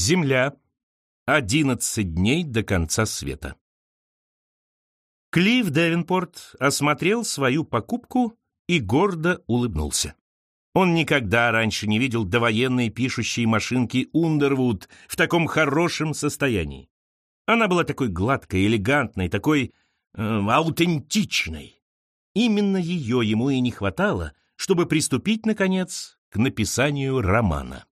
Земля. 11 дней до конца света. Клифф Девинпорт осмотрел свою покупку и гордо улыбнулся. Он никогда раньше не видел довоенной пишущей машинки Ундервуд в таком хорошем состоянии. Она была такой гладкой, элегантной, такой э, аутентичной. Именно ее ему и не хватало, чтобы приступить, наконец, к написанию романа.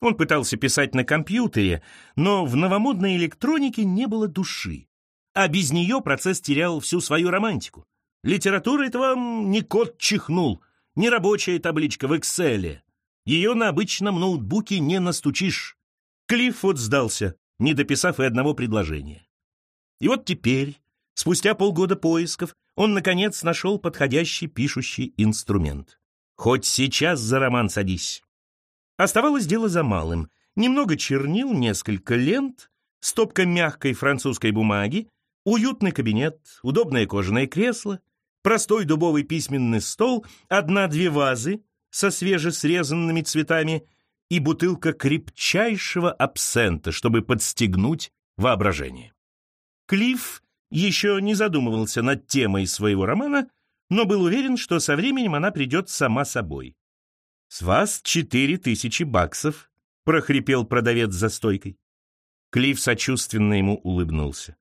Он пытался писать на компьютере, но в новомодной электронике не было души. А без нее процесс терял всю свою романтику. Литература — это вам не кот чихнул, не рабочая табличка в Excel. Ее на обычном ноутбуке не настучишь. Клифф вот сдался, не дописав и одного предложения. И вот теперь, спустя полгода поисков, он, наконец, нашел подходящий пишущий инструмент. Хоть сейчас за роман садись. Оставалось дело за малым. Немного чернил, несколько лент, стопка мягкой французской бумаги, уютный кабинет, удобное кожаное кресло, простой дубовый письменный стол, одна-две вазы со свежесрезанными цветами и бутылка крепчайшего абсента, чтобы подстегнуть воображение. Клифф еще не задумывался над темой своего романа, но был уверен, что со временем она придет сама собой. «С вас четыре тысячи баксов», — прохрипел продавец за стойкой. Клифф сочувственно ему улыбнулся.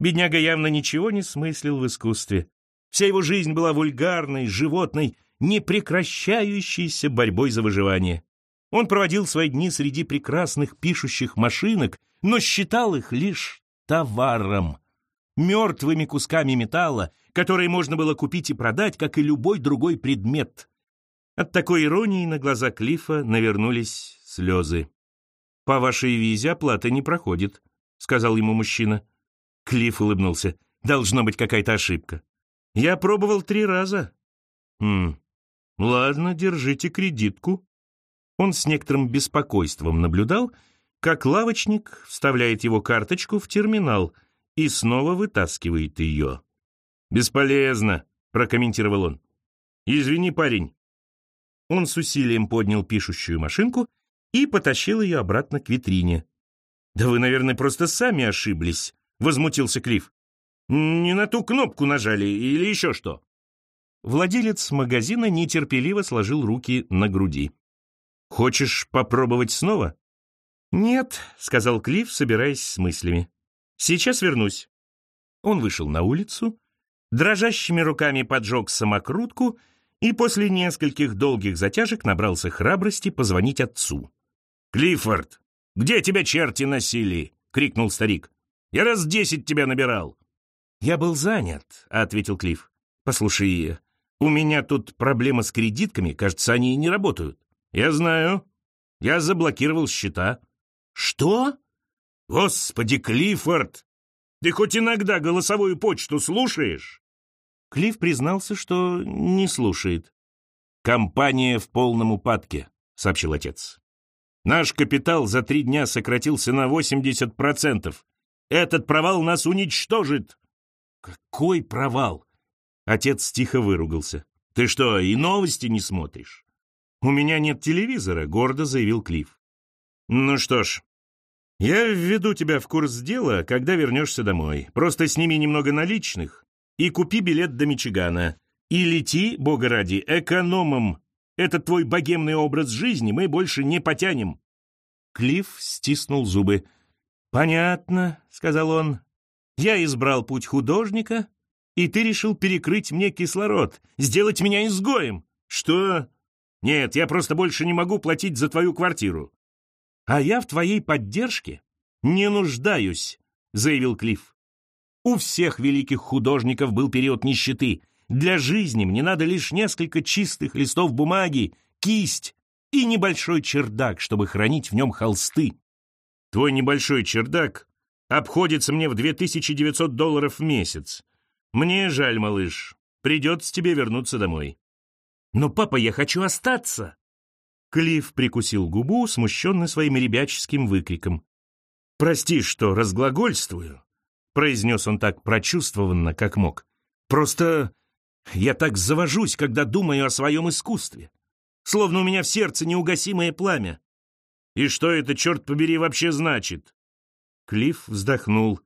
Бедняга явно ничего не смыслил в искусстве. Вся его жизнь была вульгарной, животной, непрекращающейся борьбой за выживание. Он проводил свои дни среди прекрасных пишущих машинок, но считал их лишь товаром, мертвыми кусками металла, которые можно было купить и продать, как и любой другой предмет. От такой иронии на глаза Клифа навернулись слезы. «По вашей визе оплата не проходит», — сказал ему мужчина. Клифф улыбнулся. «Должна быть какая-то ошибка». «Я пробовал три раза». «Хм, ладно, держите кредитку». Он с некоторым беспокойством наблюдал, как лавочник вставляет его карточку в терминал и снова вытаскивает ее. «Бесполезно», — прокомментировал он. «Извини, парень, он с усилием поднял пишущую машинку и потащил ее обратно к витрине. «Да вы, наверное, просто сами ошиблись», — возмутился Клифф. «Не на ту кнопку нажали или еще что?» Владелец магазина нетерпеливо сложил руки на груди. «Хочешь попробовать снова?» «Нет», — сказал Клифф, собираясь с мыслями. «Сейчас вернусь». Он вышел на улицу, дрожащими руками поджег самокрутку — и после нескольких долгих затяжек набрался храбрости позвонить отцу. «Клиффорд, где тебя черти носили?» — крикнул старик. «Я раз десять тебя набирал». «Я был занят», — ответил Клифф. «Послушай, у меня тут проблема с кредитками, кажется, они не работают». «Я знаю. Я заблокировал счета». «Что?» «Господи, Клиффорд! Ты хоть иногда голосовую почту слушаешь?» Клифф признался, что не слушает. «Компания в полном упадке», — сообщил отец. «Наш капитал за три дня сократился на 80%. Этот провал нас уничтожит». «Какой провал?» Отец тихо выругался. «Ты что, и новости не смотришь?» «У меня нет телевизора», — гордо заявил Клифф. «Ну что ж, я введу тебя в курс дела, когда вернешься домой. Просто сними немного наличных, и купи билет до Мичигана. И лети, бога ради, экономом. Этот твой богемный образ жизни мы больше не потянем». Клифф стиснул зубы. «Понятно», — сказал он. «Я избрал путь художника, и ты решил перекрыть мне кислород, сделать меня изгоем. Что? Нет, я просто больше не могу платить за твою квартиру». «А я в твоей поддержке не нуждаюсь», — заявил Клифф. У всех великих художников был период нищеты. Для жизни мне надо лишь несколько чистых листов бумаги, кисть и небольшой чердак, чтобы хранить в нем холсты. Твой небольшой чердак обходится мне в 2900 долларов в месяц. Мне жаль, малыш, придется тебе вернуться домой. Но, папа, я хочу остаться. Клифф прикусил губу, смущенный своим ребяческим выкриком. «Прости, что разглагольствую, — произнес он так прочувствованно, как мог. «Просто я так завожусь, когда думаю о своем искусстве. Словно у меня в сердце неугасимое пламя. И что это, черт побери, вообще значит?» Клифф вздохнул.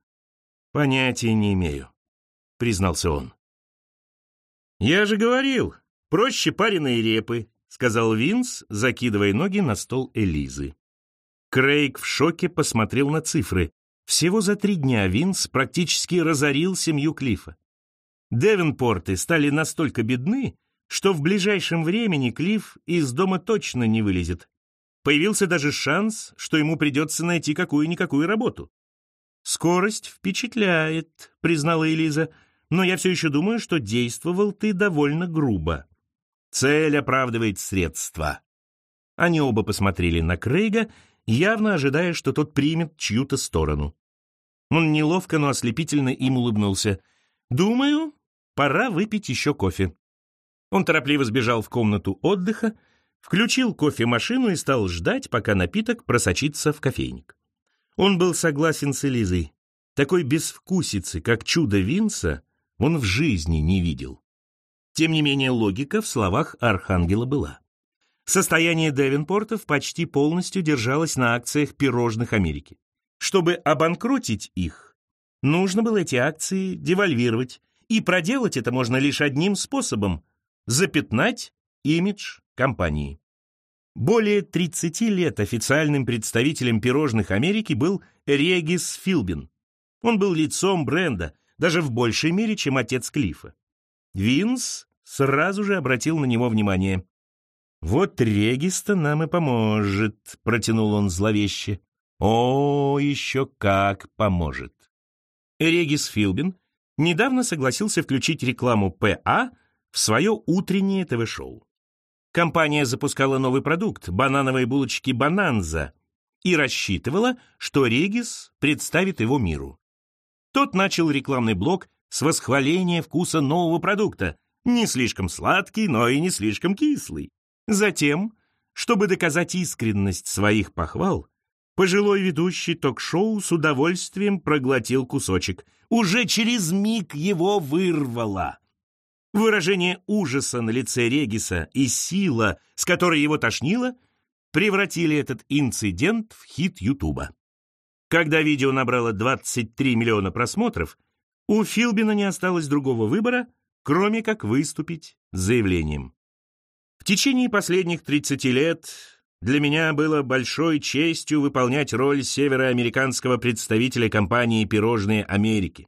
«Понятия не имею», — признался он. «Я же говорил, проще пареной репы», — сказал Винс, закидывая ноги на стол Элизы. Крейг в шоке посмотрел на цифры. Всего за три дня Винс практически разорил семью Клиффа. Девенпорты стали настолько бедны, что в ближайшем времени Клифф из дома точно не вылезет. Появился даже шанс, что ему придется найти какую-никакую работу. «Скорость впечатляет», — признала Элиза, «но я все еще думаю, что действовал ты довольно грубо. Цель оправдывает средства». Они оба посмотрели на Крейга, явно ожидая, что тот примет чью-то сторону. Он неловко, но ослепительно им улыбнулся. «Думаю, пора выпить еще кофе». Он торопливо сбежал в комнату отдыха, включил кофемашину и стал ждать, пока напиток просочится в кофейник. Он был согласен с Элизой. Такой безвкусицы, как чудо Винса, он в жизни не видел. Тем не менее, логика в словах Архангела была. Состояние Девенпортов почти полностью держалось на акциях пирожных Америки. Чтобы обанкротить их, нужно было эти акции девальвировать, и проделать это можно лишь одним способом запятнать имидж компании. Более 30 лет официальным представителем пирожных Америки был Регис Филбин. Он был лицом бренда, даже в большей мере, чем отец Клифа. Винс сразу же обратил на него внимание. «Вот Регис-то нам и поможет», — протянул он зловеще. «О, еще как поможет». Регис Филбин недавно согласился включить рекламу ПА в свое утреннее ТВ-шоу. Компания запускала новый продукт – банановые булочки «Бананза» и рассчитывала, что Регис представит его миру. Тот начал рекламный блок с восхваления вкуса нового продукта, не слишком сладкий, но и не слишком кислый. Затем, чтобы доказать искренность своих похвал, пожилой ведущий ток-шоу с удовольствием проглотил кусочек. Уже через миг его вырвало. Выражение ужаса на лице Региса и сила, с которой его тошнило, превратили этот инцидент в хит Ютуба. Когда видео набрало 23 миллиона просмотров, у Филбина не осталось другого выбора, кроме как выступить с заявлением. Течение последних 30 лет для меня было большой честью выполнять роль североамериканского представителя компании «Пирожные Америки».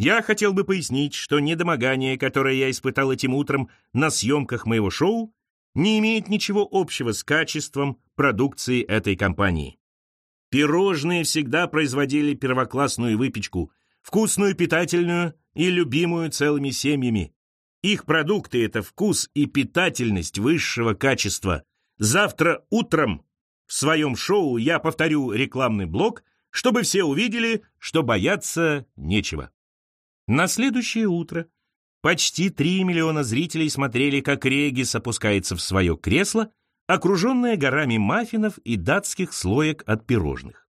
Я хотел бы пояснить, что недомогание, которое я испытал этим утром на съемках моего шоу, не имеет ничего общего с качеством продукции этой компании. Пирожные всегда производили первоклассную выпечку, вкусную, питательную и любимую целыми семьями. Их продукты — это вкус и питательность высшего качества. Завтра утром в своем шоу я повторю рекламный блок, чтобы все увидели, что бояться нечего. На следующее утро почти 3 миллиона зрителей смотрели, как Регис опускается в свое кресло, окруженное горами маффинов и датских слоек от пирожных.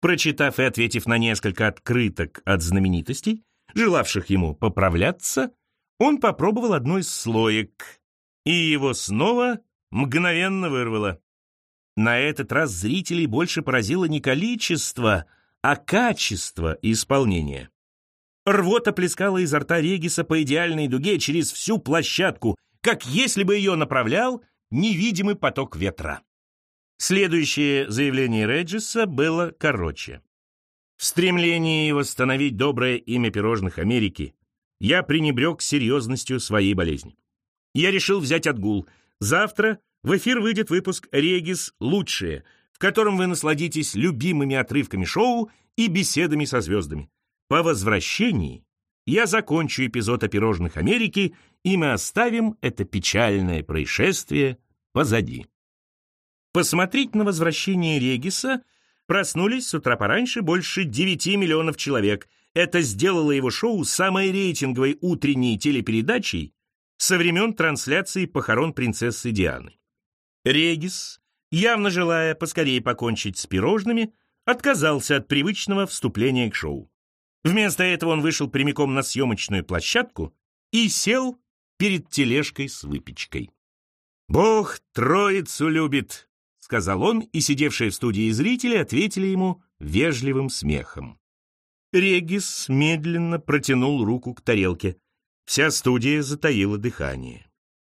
Прочитав и ответив на несколько открыток от знаменитостей, желавших ему поправляться, он попробовал одну из слоек, и его снова мгновенно вырвало. На этот раз зрителей больше поразило не количество, а качество исполнения. Рвота плескала изо рта Региса по идеальной дуге через всю площадку, как если бы ее направлял невидимый поток ветра. Следующее заявление Реджиса было короче. В стремлении восстановить доброе имя пирожных Америки я пренебрег серьезностью своей болезни. Я решил взять отгул. Завтра в эфир выйдет выпуск «Регис. Лучшее», в котором вы насладитесь любимыми отрывками шоу и беседами со звездами. По возвращении я закончу эпизод о пирожных Америки, и мы оставим это печальное происшествие позади. Посмотреть на возвращение Региса проснулись с утра пораньше больше 9 миллионов человек. Это сделало его шоу самой рейтинговой утренней телепередачей со времен трансляции похорон принцессы Дианы. Регис, явно желая поскорее покончить с пирожными, отказался от привычного вступления к шоу. Вместо этого он вышел прямиком на съемочную площадку и сел перед тележкой с выпечкой. «Бог троицу любит», — сказал он, и сидевшие в студии зрители ответили ему вежливым смехом. Регис медленно протянул руку к тарелке. Вся студия затаила дыхание.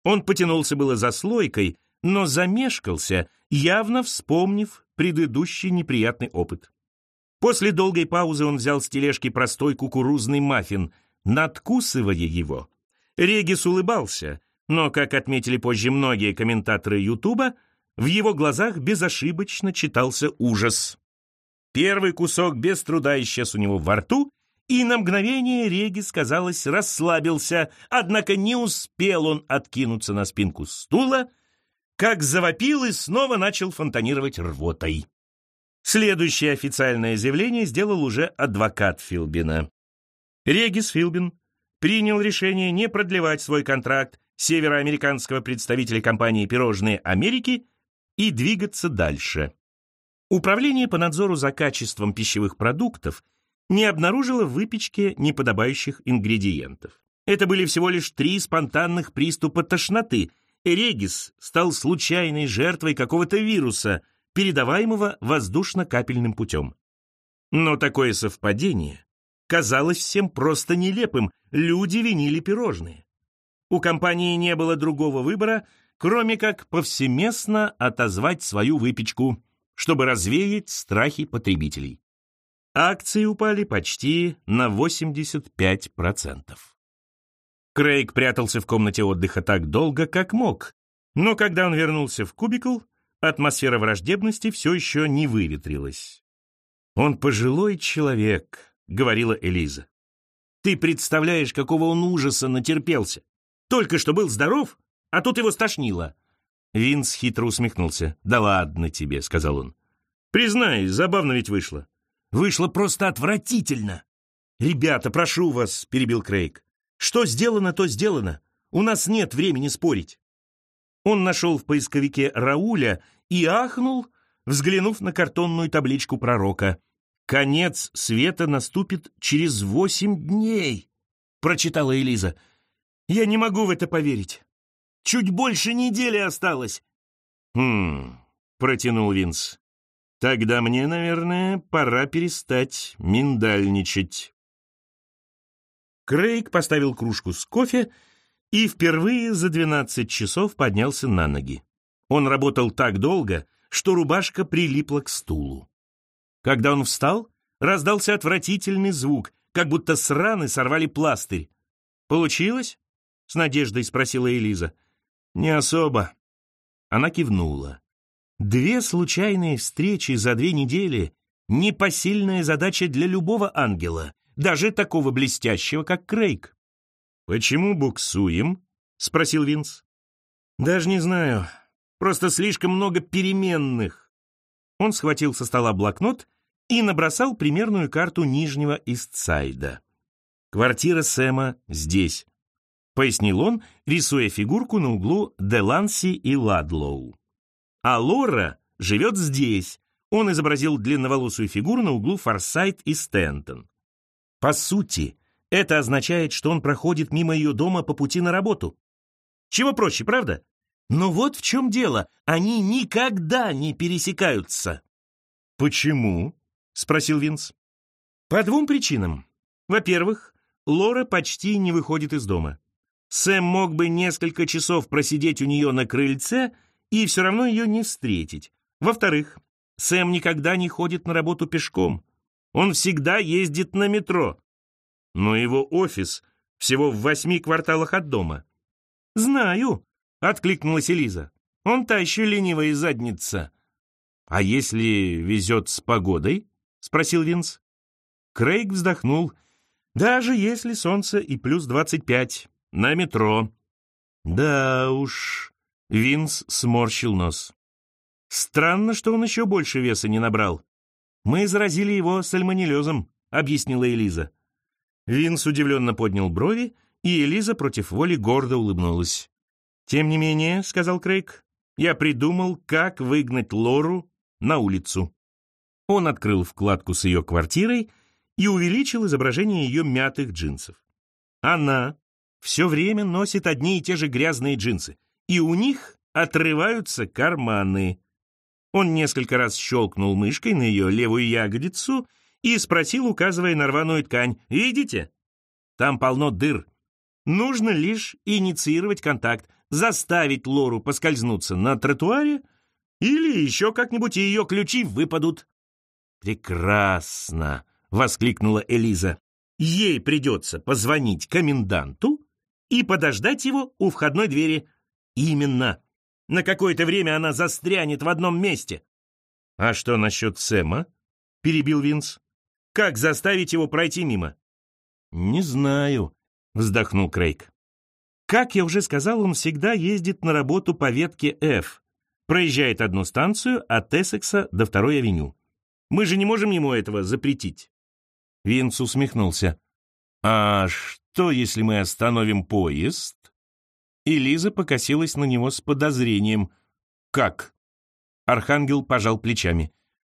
Он потянулся было за слойкой, но замешкался, явно вспомнив предыдущий неприятный опыт. После долгой паузы он взял с тележки простой кукурузный маффин, надкусывая его. Регис улыбался, но, как отметили позже многие комментаторы Ютуба, в его глазах безошибочно читался ужас. Первый кусок без труда исчез у него во рту, и на мгновение Регис, казалось, расслабился, однако не успел он откинуться на спинку стула, как завопил и снова начал фонтанировать рвотой. Следующее официальное заявление сделал уже адвокат Филбина. Регис Филбин принял решение не продлевать свой контракт североамериканского представителя компании «Пирожные Америки» и двигаться дальше. Управление по надзору за качеством пищевых продуктов не обнаружило в выпечке неподобающих ингредиентов. Это были всего лишь три спонтанных приступа тошноты. Регис стал случайной жертвой какого-то вируса, передаваемого воздушно-капельным путем. Но такое совпадение казалось всем просто нелепым, люди винили пирожные. У компании не было другого выбора, кроме как повсеместно отозвать свою выпечку, чтобы развеять страхи потребителей. Акции упали почти на 85%. Крейг прятался в комнате отдыха так долго, как мог, но когда он вернулся в кубикл, атмосфера враждебности все еще не выветрилась. «Он пожилой человек», — говорила Элиза. «Ты представляешь, какого он ужаса натерпелся! Только что был здоров, а тут его стошнило. Винс хитро усмехнулся. «Да ладно тебе», — сказал он. «Признай, забавно ведь вышло». «Вышло просто отвратительно». «Ребята, прошу вас», — перебил Крейг. «Что сделано, то сделано. У нас нет времени спорить». Он нашел в поисковике Рауля и ахнул, взглянув на картонную табличку пророка. «Конец света наступит через восемь дней», — прочитала Элиза. «Я не могу в это поверить. Чуть больше недели осталось. Хм, протянул Винс. Тогда мне, наверное, пора перестать миндальничать. Крейг поставил кружку с кофе и впервые за 12 часов поднялся на ноги. Он работал так долго, что рубашка прилипла к стулу. Когда он встал, раздался отвратительный звук, как будто с раны сорвали пластырь. «Получилось?» — с надеждой спросила Элиза. «Не особо». Она кивнула. Две случайные встречи за две недели — непосильная задача для любого ангела, даже такого блестящего, как Крейг. «Почему буксуем?» — спросил Винс. «Даже не знаю. Просто слишком много переменных». Он схватил со стола блокнот и набросал примерную карту Нижнего Истсайда. Квартира Сэма здесь пояснил он, рисуя фигурку на углу Деланси и Ладлоу. А Лора живет здесь. Он изобразил длинноволосую фигуру на углу Форсайт и Стентон. По сути, это означает, что он проходит мимо ее дома по пути на работу. Чего проще, правда? Но вот в чем дело. Они никогда не пересекаются. «Почему?» — спросил Винс. «По двум причинам. Во-первых, Лора почти не выходит из дома. Сэм мог бы несколько часов просидеть у нее на крыльце и все равно ее не встретить. Во-вторых, Сэм никогда не ходит на работу пешком. Он всегда ездит на метро. Но его офис всего в восьми кварталах от дома. «Знаю», — откликнулась Элиза. «Он та еще ленивая задница». «А если везет с погодой?» — спросил Винс. Крейг вздохнул. «Даже если солнце и плюс двадцать пять, на метро. Да уж, Винс сморщил нос. Странно, что он еще больше веса не набрал. Мы заразили его сальмонеллезом, объяснила Элиза. Винс удивленно поднял брови, и Элиза против воли гордо улыбнулась. «Тем не менее», — сказал Крейг, — «я придумал, как выгнать Лору на улицу». Он открыл вкладку с ее квартирой и увеличил изображение ее мятых джинсов. Она все время носит одни и те же грязные джинсы, и у них отрываются карманы. Он несколько раз щелкнул мышкой на ее левую ягодицу и спросил, указывая на рваную ткань, «Видите? Там полно дыр. Нужно лишь инициировать контакт, заставить Лору поскользнуться на тротуаре, или еще как-нибудь ее ключи выпадут». «Прекрасно!» — воскликнула Элиза. «Ей придется позвонить коменданту и подождать его у входной двери. Именно!» На какое-то время она застрянет в одном месте. «А что насчет Сэма?» — перебил Винс. «Как заставить его пройти мимо?» «Не знаю», — вздохнул Крейг. «Как я уже сказал, он всегда ездит на работу по ветке F, проезжает одну станцию от Эссекса до второй авеню. Мы же не можем ему этого запретить». Винс усмехнулся. «А что, если мы остановим поезд и Лиза покосилась на него с подозрением. «Как?» Архангел пожал плечами.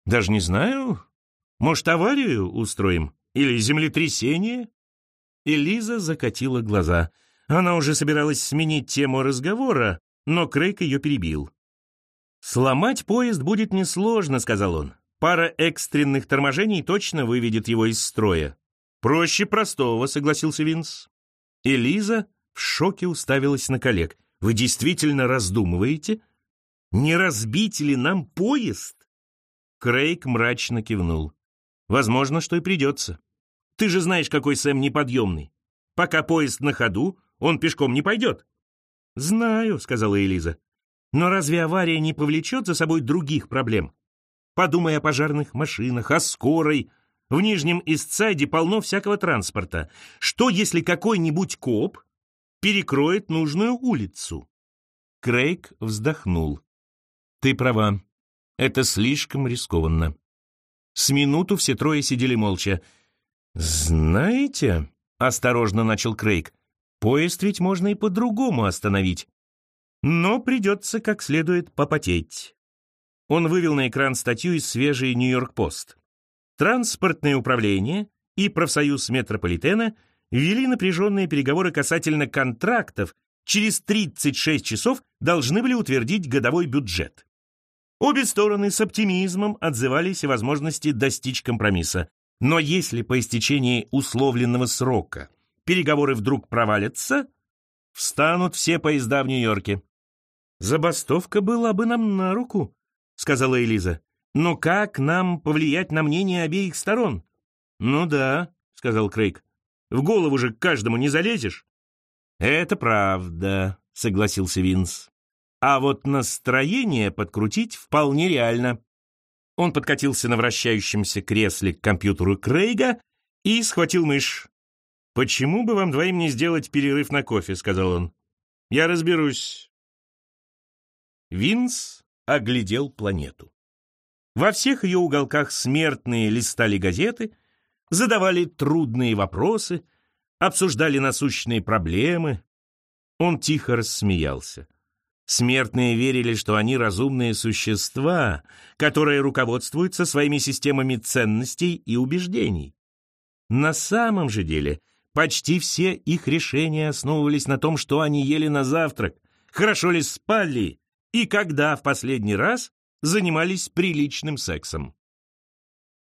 «Даже не знаю. Может, аварию устроим? Или землетрясение?» И Лиза закатила глаза. Она уже собиралась сменить тему разговора, но Крейг ее перебил. «Сломать поезд будет несложно», — сказал он. «Пара экстренных торможений точно выведет его из строя». «Проще простого», — согласился Винс. И Лиза в шоке уставилась на коллег. «Вы действительно раздумываете? Не разбить ли нам поезд?» Крейг мрачно кивнул. «Возможно, что и придется. Ты же знаешь, какой Сэм неподъемный. Пока поезд на ходу, он пешком не пойдет». «Знаю», — сказала Элиза. «Но разве авария не повлечет за собой других проблем? Подумай о пожарных машинах, о скорой. В Нижнем Истсайде полно всякого транспорта. Что, если какой-нибудь коп перекроет нужную улицу. Крейг вздохнул. «Ты права. Это слишком рискованно». С минуту все трое сидели молча. «Знаете...» — осторожно начал Крейг. «Поезд ведь можно и по-другому остановить. Но придется как следует попотеть». Он вывел на экран статью из свежей «Нью-Йорк-Пост». Транспортное управление и профсоюз метрополитена — вели напряженные переговоры касательно контрактов, через 36 часов должны были утвердить годовой бюджет. Обе стороны с оптимизмом отзывались о возможности достичь компромисса. Но если по истечении условленного срока переговоры вдруг провалятся, встанут все поезда в Нью-Йорке. «Забастовка была бы нам на руку», — сказала Элиза. «Но как нам повлиять на мнение обеих сторон?» «Ну да», — сказал Крейг. В голову же к каждому не залезешь. Это правда, согласился Винс. А вот настроение подкрутить вполне реально. Он подкатился на вращающемся кресле к компьютеру Крейга и схватил мышь. «Почему бы вам двоим не сделать перерыв на кофе?» — сказал он. «Я разберусь». Винс оглядел планету. Во всех ее уголках смертные листали газеты — задавали трудные вопросы, обсуждали насущные проблемы. Он тихо рассмеялся. Смертные верили, что они разумные существа, которые руководствуются своими системами ценностей и убеждений. На самом же деле почти все их решения основывались на том, что они ели на завтрак, хорошо ли спали и когда в последний раз занимались приличным сексом.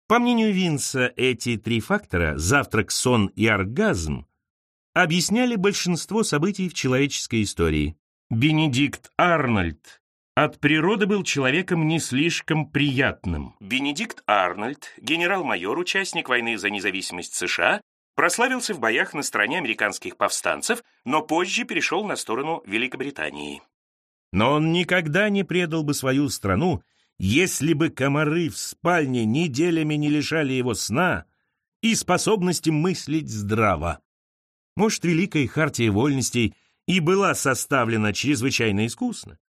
По мнению Винса, эти три фактора – завтрак, сон и оргазм – объясняли большинство событий в человеческой истории. Бенедикт Арнольд от природы был человеком не слишком приятным. Бенедикт Арнольд, генерал-майор, участник войны за независимость США, прославился в боях на стороне американских повстанцев, но позже перешел на сторону Великобритании. Но он никогда не предал бы свою страну если бы комары в спальне неделями не лишали его сна и способности мыслить здраво. Может, Великая Хартия Вольностей и была составлена чрезвычайно искусно,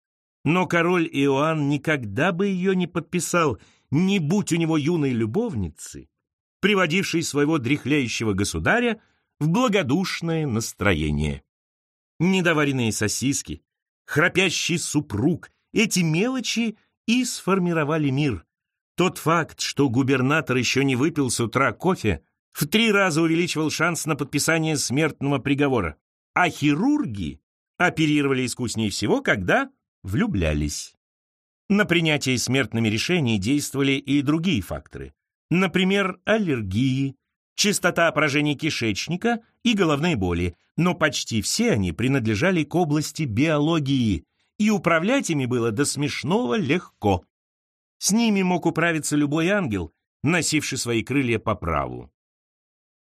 но король Иоанн никогда бы ее не подписал, не будь у него юной любовницы, приводившей своего дряхлеющего государя в благодушное настроение. Недоваренные сосиски, храпящий супруг, эти мелочи — и сформировали мир. Тот факт, что губернатор еще не выпил с утра кофе, в три раза увеличивал шанс на подписание смертного приговора. А хирурги оперировали искуснее всего, когда влюблялись. На принятие смертными решений действовали и другие факторы. Например, аллергии, частота поражений кишечника и головные боли, но почти все они принадлежали к области биологии, и управлять ими было до смешного легко. С ними мог управиться любой ангел, носивший свои крылья по праву.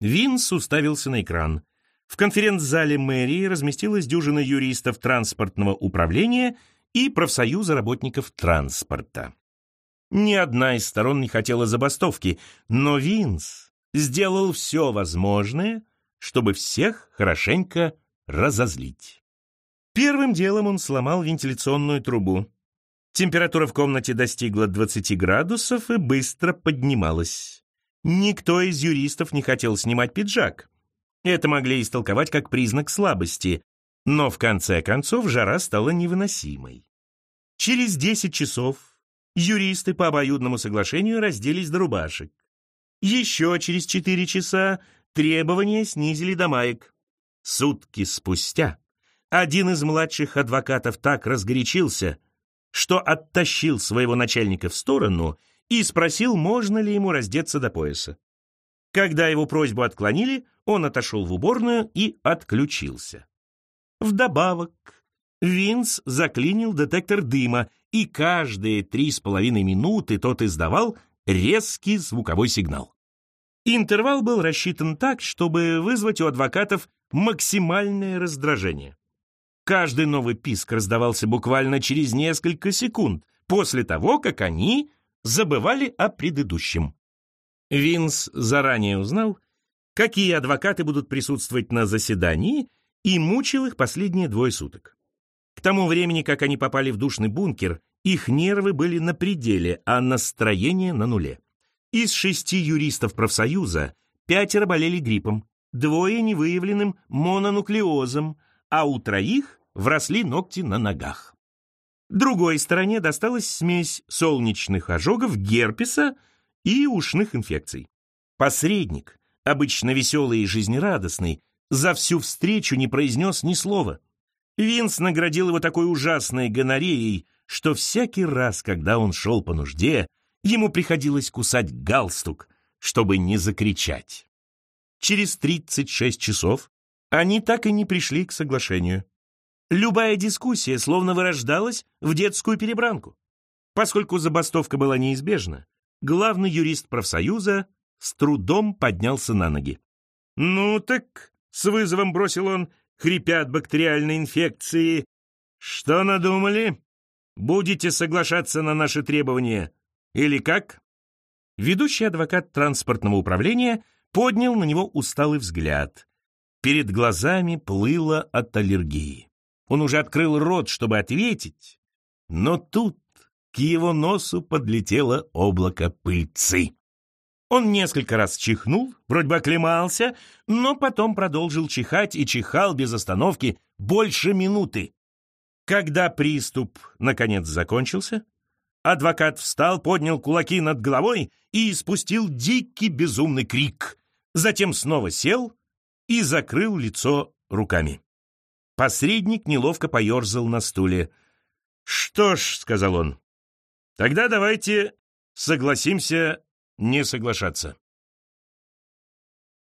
Винс уставился на экран. В конференц-зале мэрии разместилась дюжина юристов транспортного управления и профсоюза работников транспорта. Ни одна из сторон не хотела забастовки, но Винс сделал все возможное, чтобы всех хорошенько разозлить. Первым делом он сломал вентиляционную трубу. Температура в комнате достигла 20 градусов и быстро поднималась. Никто из юристов не хотел снимать пиджак. Это могли истолковать как признак слабости, но в конце концов жара стала невыносимой. Через 10 часов юристы по обоюдному соглашению разделись до рубашек. Еще через 4 часа требования снизили до маек. Сутки спустя один из младших адвокатов так разгорячился, что оттащил своего начальника в сторону и спросил, можно ли ему раздеться до пояса. Когда его просьбу отклонили, он отошел в уборную и отключился. Вдобавок, Винс заклинил детектор дыма, и каждые три с половиной минуты тот издавал резкий звуковой сигнал. Интервал был рассчитан так, чтобы вызвать у адвокатов максимальное раздражение. Каждый новый писк раздавался буквально через несколько секунд после того, как они забывали о предыдущем. Винс заранее узнал, какие адвокаты будут присутствовать на заседании, и мучил их последние двое суток. К тому времени, как они попали в душный бункер, их нервы были на пределе, а настроение на нуле. Из шести юристов профсоюза пятеро болели гриппом, двое невыявленным мононуклеозом, а у троих вросли ногти на ногах. Другой стороне досталась смесь солнечных ожогов, герпеса и ушных инфекций. Посредник, обычно веселый и жизнерадостный, за всю встречу не произнес ни слова. Винс наградил его такой ужасной гонореей, что всякий раз, когда он шел по нужде, ему приходилось кусать галстук, чтобы не закричать. Через 36 часов они так и не пришли к соглашению. Любая дискуссия словно вырождалась в детскую перебранку. Поскольку забастовка была неизбежна, главный юрист профсоюза с трудом поднялся на ноги. «Ну так», — с вызовом бросил он, хрипя от бактериальной инфекции, «что надумали? Будете соглашаться на наши требования? Или как?» Ведущий адвокат транспортного управления поднял на него усталый взгляд. Перед глазами плыло от аллергии. Он уже открыл рот, чтобы ответить, но тут к его носу подлетело облако пыльцы. Он несколько раз чихнул, вроде бы оклемался, но потом продолжил чихать и чихал без остановки больше минуты. Когда приступ, наконец, закончился, адвокат встал, поднял кулаки над головой и испустил дикий безумный крик. Затем снова сел и закрыл лицо руками. Посредник неловко поерзал на стуле. «Что ж», — сказал он, — «тогда давайте согласимся не соглашаться.